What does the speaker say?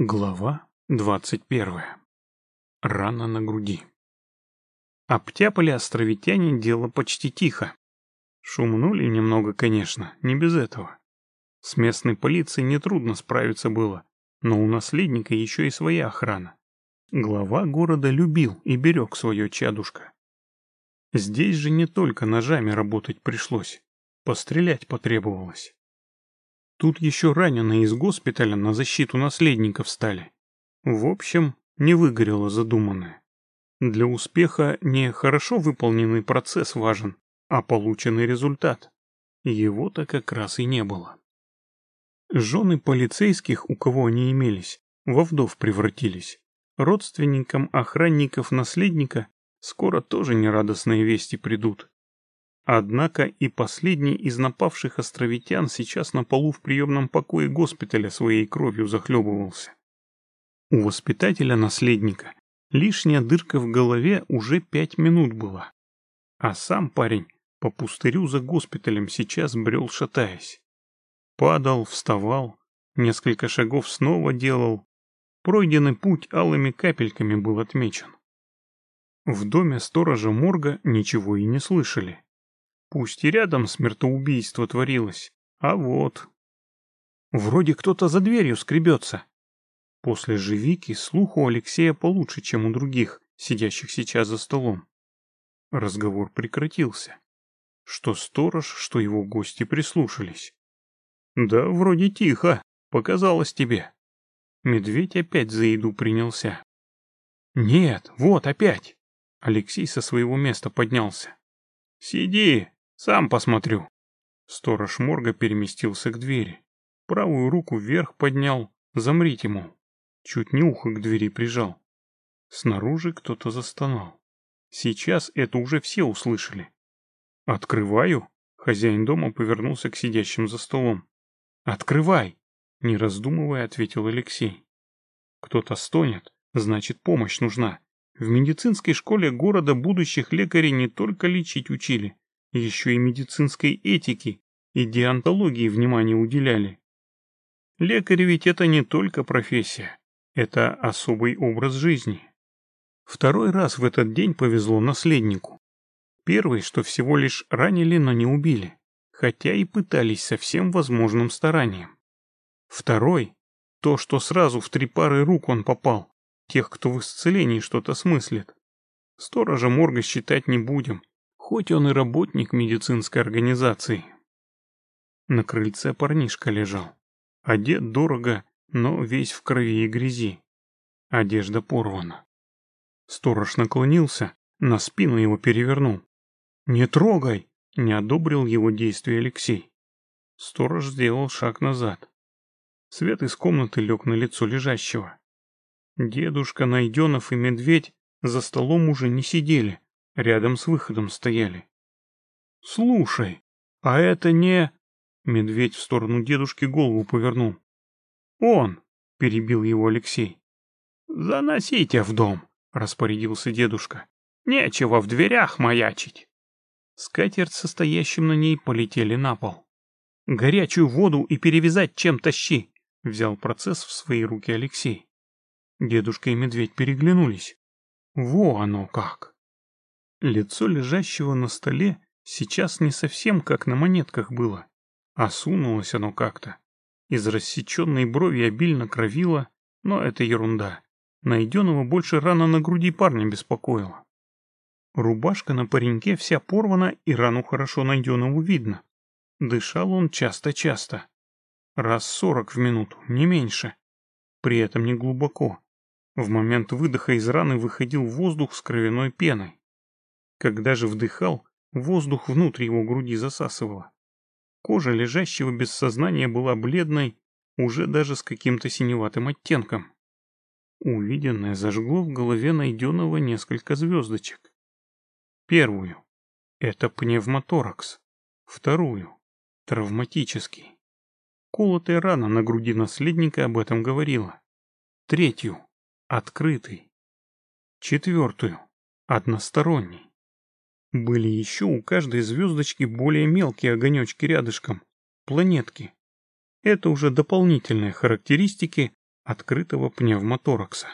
Глава двадцать первая. Рана на груди. Обтяпали островитяне дело почти тихо. Шумнули немного, конечно, не без этого. С местной полицией нетрудно справиться было, но у наследника еще и своя охрана. Глава города любил и берег свое чадушка. Здесь же не только ножами работать пришлось, пострелять потребовалось. Тут еще раненые из госпиталя на защиту наследников стали. В общем, не выгорело задуманное. Для успеха не хорошо выполненный процесс важен, а полученный результат. Его-то как раз и не было. Жены полицейских, у кого они имелись, во вдов превратились. Родственникам охранников наследника скоро тоже нерадостные вести придут. Однако и последний из напавших островитян сейчас на полу в приемном покое госпиталя своей кровью захлебывался. У воспитателя-наследника лишняя дырка в голове уже пять минут была. А сам парень по пустырю за госпиталем сейчас брел шатаясь. Падал, вставал, несколько шагов снова делал. Пройденный путь алыми капельками был отмечен. В доме сторожа морга ничего и не слышали. Пусть и рядом смертоубийство творилось, а вот... Вроде кто-то за дверью скребется. После живики слух у Алексея получше, чем у других, сидящих сейчас за столом. Разговор прекратился. Что сторож, что его гости прислушались. Да, вроде тихо, показалось тебе. Медведь опять за еду принялся. Нет, вот опять. Алексей со своего места поднялся. Сиди, сам посмотрю. Сторож морга переместился к двери. Правую руку вверх поднял. Замрите, мол. Чуть не ухо к двери прижал. Снаружи кто-то застонал. Сейчас это уже все услышали. «Открываю?» Хозяин дома повернулся к сидящим за столом. «Открывай!» Не раздумывая, ответил Алексей. «Кто-то стонет, значит, помощь нужна. В медицинской школе города будущих лекарей не только лечить учили, еще и медицинской этики и диантологии внимание уделяли. Лекарь ведь это не только профессия, это особый образ жизни. Второй раз в этот день повезло наследнику. Первый, что всего лишь ранили, но не убили, хотя и пытались со всем возможным старанием. Второй, то, что сразу в три пары рук он попал, тех, кто в исцелении что-то смыслит. Сторожа морга считать не будем, хоть он и работник медицинской организации. На крыльце парнишка лежал. Одет дорого, но весь в крови и грязи. Одежда порвана. Сторож наклонился, на спину его перевернул. «Не трогай!» — не одобрил его действия Алексей. Сторож сделал шаг назад. Свет из комнаты лег на лицо лежащего. Дедушка Найденов и Медведь за столом уже не сидели, Рядом с выходом стояли. «Слушай, а это не...» Медведь в сторону дедушки голову повернул. «Он!» — перебил его Алексей. «Заносите в дом!» — распорядился дедушка. «Нечего в дверях маячить!» Скатерть состоящим на ней полетели на пол. «Горячую воду и перевязать чем тащи!» — взял процесс в свои руки Алексей. Дедушка и медведь переглянулись. «Во оно как!» Лицо лежащего на столе сейчас не совсем как на монетках было. Осунулось оно как-то. Из рассеченной брови обильно кровило, но это ерунда. Найденного больше рана на груди парня беспокоила. Рубашка на пареньке вся порвана, и рану хорошо найденному видно. Дышал он часто-часто. Раз сорок в минуту, не меньше. При этом не глубоко. В момент выдоха из раны выходил воздух с кровяной пеной. Когда же вдыхал, воздух внутрь его груди засасывало. Кожа лежащего без сознания была бледной, уже даже с каким-то синеватым оттенком. Увиденное зажгло в голове найденного несколько звездочек. Первую — это пневмоторакс. Вторую — травматический. Колотая рана на груди наследника об этом говорила. Третью — открытый. Четвертую — односторонний. Были еще у каждой звездочки более мелкие огонечки рядышком, планетки. Это уже дополнительные характеристики, открытого пневмоторакса.